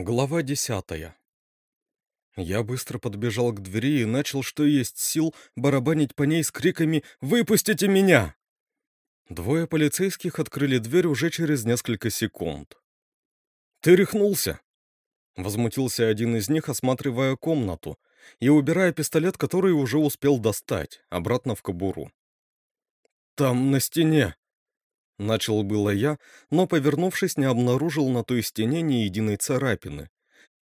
Глава десятая. Я быстро подбежал к двери и начал, что есть сил, барабанить по ней с криками «Выпустите меня!». Двое полицейских открыли дверь уже через несколько секунд. «Ты рехнулся?» Возмутился один из них, осматривая комнату и убирая пистолет, который уже успел достать, обратно в кобуру. «Там, на стене!» Начал было я, но, повернувшись, не обнаружил на той стене ни единой царапины,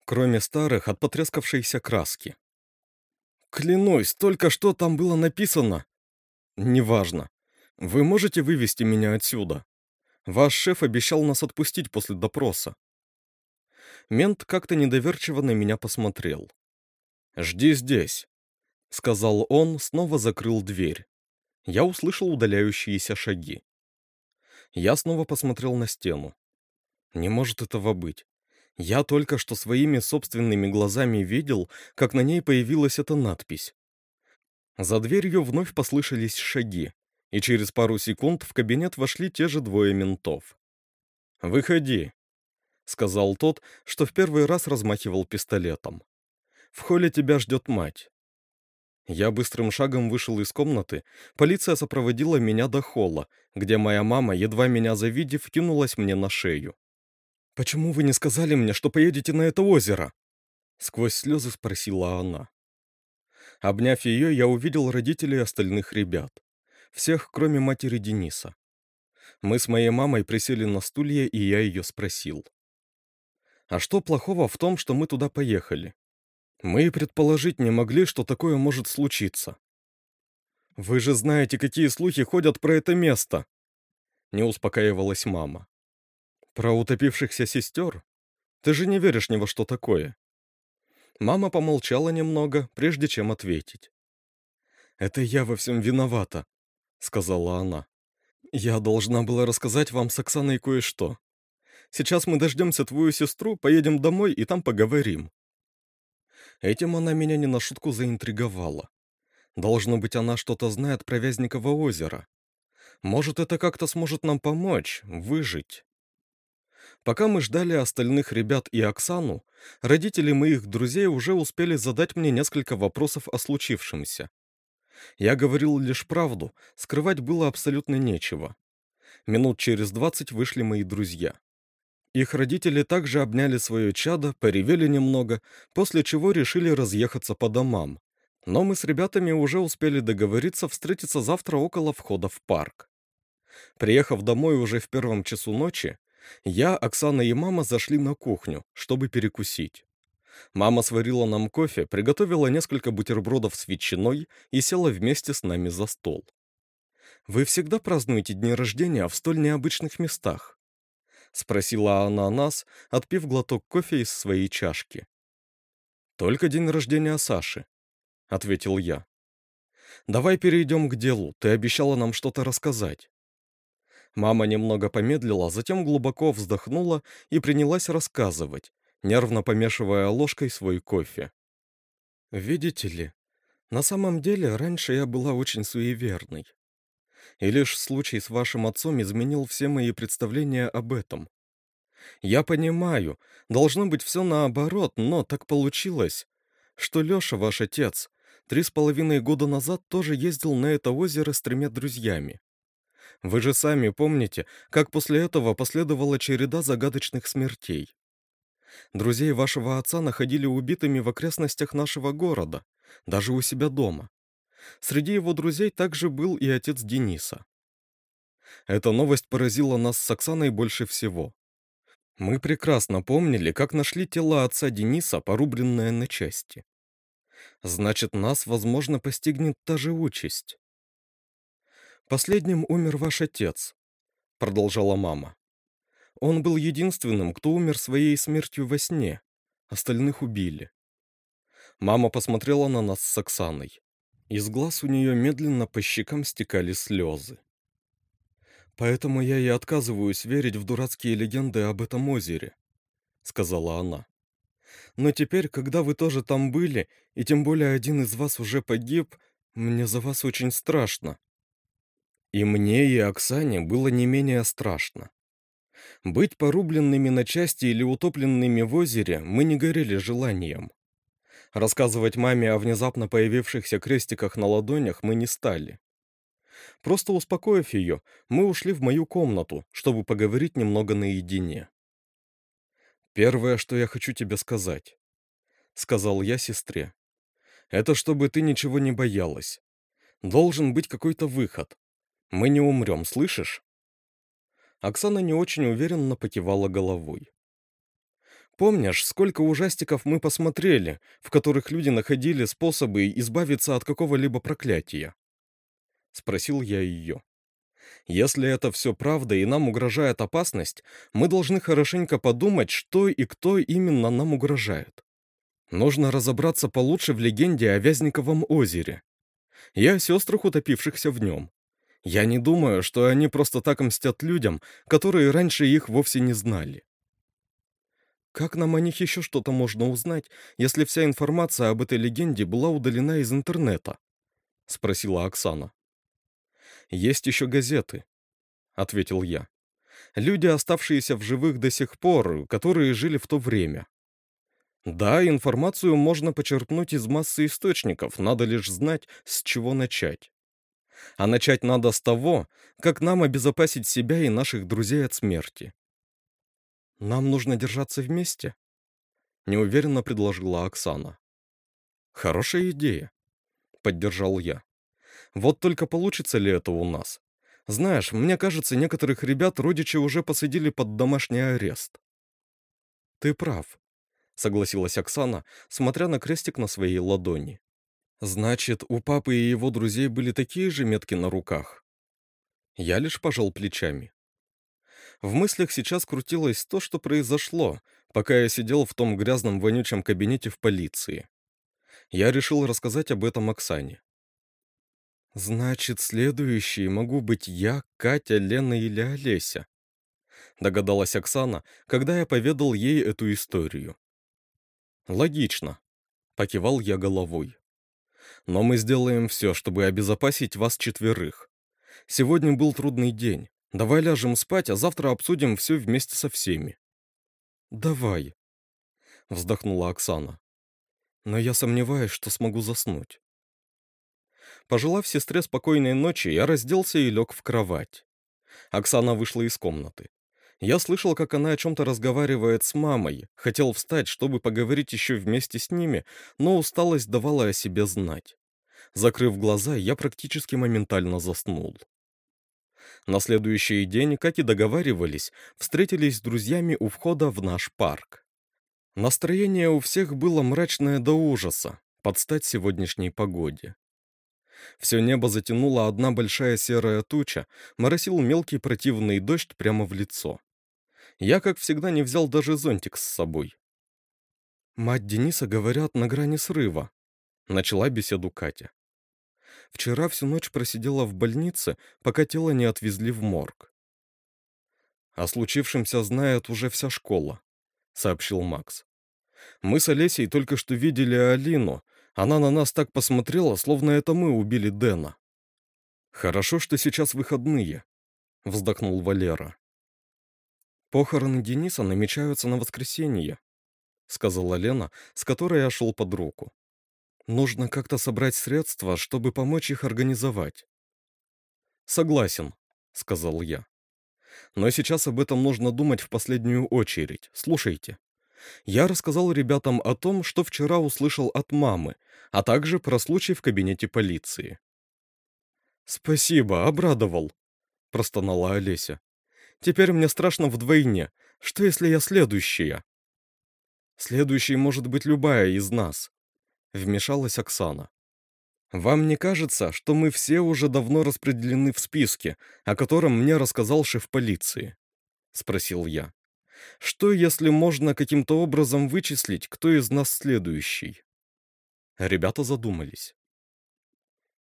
кроме старых от потрескавшейся краски. «Клянусь, только что там было написано!» «Неважно. Вы можете вывести меня отсюда? Ваш шеф обещал нас отпустить после допроса». Мент как-то недоверчиво на меня посмотрел. «Жди здесь», — сказал он, снова закрыл дверь. Я услышал удаляющиеся шаги. Я снова посмотрел на стену. Не может этого быть. Я только что своими собственными глазами видел, как на ней появилась эта надпись. За дверью вновь послышались шаги, и через пару секунд в кабинет вошли те же двое ментов. «Выходи», — сказал тот, что в первый раз размахивал пистолетом. «В холле тебя ждет мать. Я быстрым шагом вышел из комнаты. Полиция сопроводила меня до холла, где моя мама, едва меня завидев, кинулась мне на шею. «Почему вы не сказали мне, что поедете на это озеро?» Сквозь слезы спросила она. Обняв ее, я увидел родителей остальных ребят. Всех, кроме матери Дениса. Мы с моей мамой присели на стулья, и я ее спросил. «А что плохого в том, что мы туда поехали? Мы и предположить не могли, что такое может случиться. «Вы же знаете, какие слухи ходят про это место!» Не успокаивалась мама. «Про утопившихся сестер? Ты же не веришь ни во что такое!» Мама помолчала немного, прежде чем ответить. «Это я во всем виновата», — сказала она. «Я должна была рассказать вам с Оксаной кое-что. Сейчас мы дождемся твою сестру, поедем домой и там поговорим. Этим она меня не на шутку заинтриговала. Должно быть, она что-то знает про Вязниково озеро. Может, это как-то сможет нам помочь, выжить. Пока мы ждали остальных ребят и Оксану, родители моих друзей уже успели задать мне несколько вопросов о случившемся. Я говорил лишь правду, скрывать было абсолютно нечего. Минут через двадцать вышли мои друзья. Их родители также обняли свое чадо, поревели немного, после чего решили разъехаться по домам. Но мы с ребятами уже успели договориться встретиться завтра около входа в парк. Приехав домой уже в первом часу ночи, я, Оксана и мама зашли на кухню, чтобы перекусить. Мама сварила нам кофе, приготовила несколько бутербродов с ветчиной и села вместе с нами за стол. «Вы всегда празднуете дни рождения в столь необычных местах?» — спросила она нас, отпив глоток кофе из своей чашки. «Только день рождения Саши», — ответил я. «Давай перейдем к делу, ты обещала нам что-то рассказать». Мама немного помедлила, затем глубоко вздохнула и принялась рассказывать, нервно помешивая ложкой свой кофе. «Видите ли, на самом деле раньше я была очень суеверной и лишь случай с вашим отцом изменил все мои представления об этом. Я понимаю, должно быть все наоборот, но так получилось, что Леша, ваш отец, три с половиной года назад тоже ездил на это озеро с тремя друзьями. Вы же сами помните, как после этого последовала череда загадочных смертей. Друзей вашего отца находили убитыми в окрестностях нашего города, даже у себя дома. Среди его друзей также был и отец Дениса. Эта новость поразила нас с Оксаной больше всего. Мы прекрасно помнили, как нашли тело отца Дениса, порубленное на части. Значит, нас, возможно, постигнет та же участь. «Последним умер ваш отец», — продолжала мама. «Он был единственным, кто умер своей смертью во сне. Остальных убили». Мама посмотрела на нас с Оксаной. Из глаз у нее медленно по щекам стекали слезы. «Поэтому я и отказываюсь верить в дурацкие легенды об этом озере», — сказала она. «Но теперь, когда вы тоже там были, и тем более один из вас уже погиб, мне за вас очень страшно». И мне, и Оксане было не менее страшно. Быть порубленными на части или утопленными в озере мы не горели желанием. Рассказывать маме о внезапно появившихся крестиках на ладонях мы не стали. Просто успокоив ее, мы ушли в мою комнату, чтобы поговорить немного наедине. «Первое, что я хочу тебе сказать», — сказал я сестре, — «это чтобы ты ничего не боялась. Должен быть какой-то выход. Мы не умрем, слышишь?» Оксана не очень уверенно покивала головой. Помнишь, сколько ужастиков мы посмотрели, в которых люди находили способы избавиться от какого-либо проклятия? Спросил я ее. Если это все правда и нам угрожает опасность, мы должны хорошенько подумать, что и кто именно нам угрожает. Нужно разобраться получше в легенде о Вязниковом озере и о сестрах, утопившихся в нем. Я не думаю, что они просто так мстят людям, которые раньше их вовсе не знали. Как нам о них еще что-то можно узнать, если вся информация об этой легенде была удалена из интернета? Спросила Оксана. Есть еще газеты, ответил я. Люди, оставшиеся в живых до сих пор, которые жили в то время. Да, информацию можно почерпнуть из массы источников, надо лишь знать, с чего начать. А начать надо с того, как нам обезопасить себя и наших друзей от смерти. «Нам нужно держаться вместе», — неуверенно предложила Оксана. «Хорошая идея», — поддержал я. «Вот только получится ли это у нас? Знаешь, мне кажется, некоторых ребят родичи уже посадили под домашний арест». «Ты прав», — согласилась Оксана, смотря на крестик на своей ладони. «Значит, у папы и его друзей были такие же метки на руках?» Я лишь пожал плечами. В мыслях сейчас крутилось то, что произошло, пока я сидел в том грязном вонючем кабинете в полиции. Я решил рассказать об этом Оксане. «Значит, следующие могу быть я, Катя, Лена или Олеся», догадалась Оксана, когда я поведал ей эту историю. «Логично», — покивал я головой. «Но мы сделаем все, чтобы обезопасить вас четверых. Сегодня был трудный день, Давай ляжем спать, а завтра обсудим все вместе со всеми. Давай, вздохнула Оксана. Но я сомневаюсь, что смогу заснуть. Пожелав сестре спокойной ночи, я разделся и лег в кровать. Оксана вышла из комнаты. Я слышал, как она о чем-то разговаривает с мамой, хотел встать, чтобы поговорить еще вместе с ними, но усталость давала о себе знать. Закрыв глаза, я практически моментально заснул. На следующий день, как и договаривались, встретились с друзьями у входа в наш парк. Настроение у всех было мрачное до ужаса, под стать сегодняшней погоде. Все небо затянула одна большая серая туча, моросил мелкий противный дождь прямо в лицо. Я, как всегда, не взял даже зонтик с собой. «Мать Дениса, говорят, на грани срыва», — начала беседу Катя. Вчера всю ночь просидела в больнице, пока тело не отвезли в морг. «О случившемся знает уже вся школа», — сообщил Макс. «Мы с Олесей только что видели Алину. Она на нас так посмотрела, словно это мы убили Дэна». «Хорошо, что сейчас выходные», — вздохнул Валера. «Похороны Дениса намечаются на воскресенье», — сказала Лена, с которой я шел под руку. Нужно как-то собрать средства, чтобы помочь их организовать. Согласен, сказал я. Но сейчас об этом нужно думать в последнюю очередь. Слушайте. Я рассказал ребятам о том, что вчера услышал от мамы, а также про случай в кабинете полиции. «Спасибо, обрадовал», — простонала Олеся. «Теперь мне страшно вдвойне. Что, если я следующая?» «Следующей может быть любая из нас», Вмешалась Оксана. «Вам не кажется, что мы все уже давно распределены в списке, о котором мне рассказал шеф полиции?» Спросил я. «Что, если можно каким-то образом вычислить, кто из нас следующий?» Ребята задумались.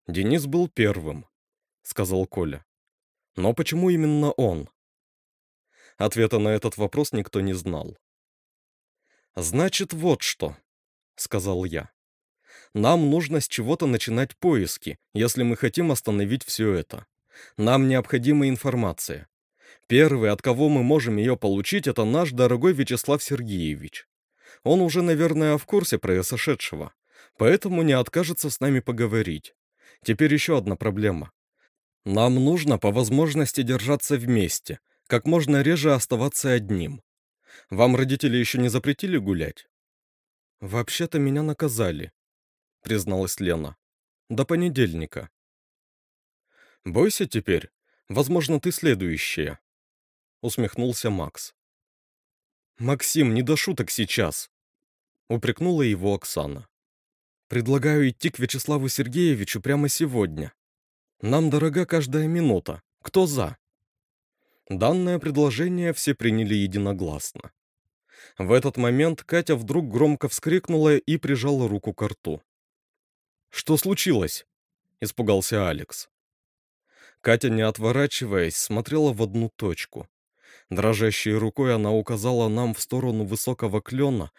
«Денис был первым», — сказал Коля. «Но почему именно он?» Ответа на этот вопрос никто не знал. «Значит, вот что», — сказал я. Нам нужно с чего-то начинать поиски, если мы хотим остановить все это. Нам необходима информация. Первый, от кого мы можем ее получить, это наш дорогой Вячеслав Сергеевич. Он уже, наверное, в курсе произошедшего, поэтому не откажется с нами поговорить. Теперь еще одна проблема. Нам нужно по возможности держаться вместе, как можно реже оставаться одним. Вам родители еще не запретили гулять? Вообще-то меня наказали, призналась Лена. До понедельника. Бойся теперь. Возможно, ты следующая. Усмехнулся Макс. Максим, не до шуток сейчас. Упрекнула его Оксана. Предлагаю идти к Вячеславу Сергеевичу прямо сегодня. Нам дорога каждая минута. Кто за? Данное предложение все приняли единогласно. В этот момент Катя вдруг громко вскрикнула и прижала руку к рту. «Что случилось?» — испугался Алекс. Катя, не отворачиваясь, смотрела в одну точку. Дрожащей рукой она указала нам в сторону высокого клена,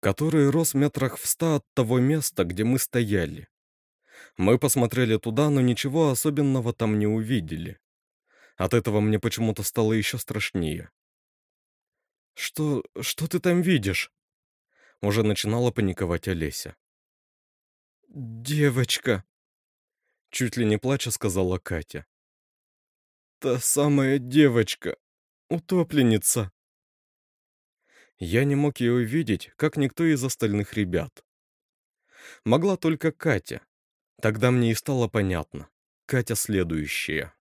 который рос метрах в ста от того места, где мы стояли. Мы посмотрели туда, но ничего особенного там не увидели. От этого мне почему-то стало еще страшнее. «Что... что ты там видишь?» Уже начинала паниковать Олеся. «Девочка!» Чуть ли не плача сказала Катя. «Та самая девочка! Утопленница!» Я не мог ее увидеть, как никто из остальных ребят. Могла только Катя. Тогда мне и стало понятно. Катя следующая.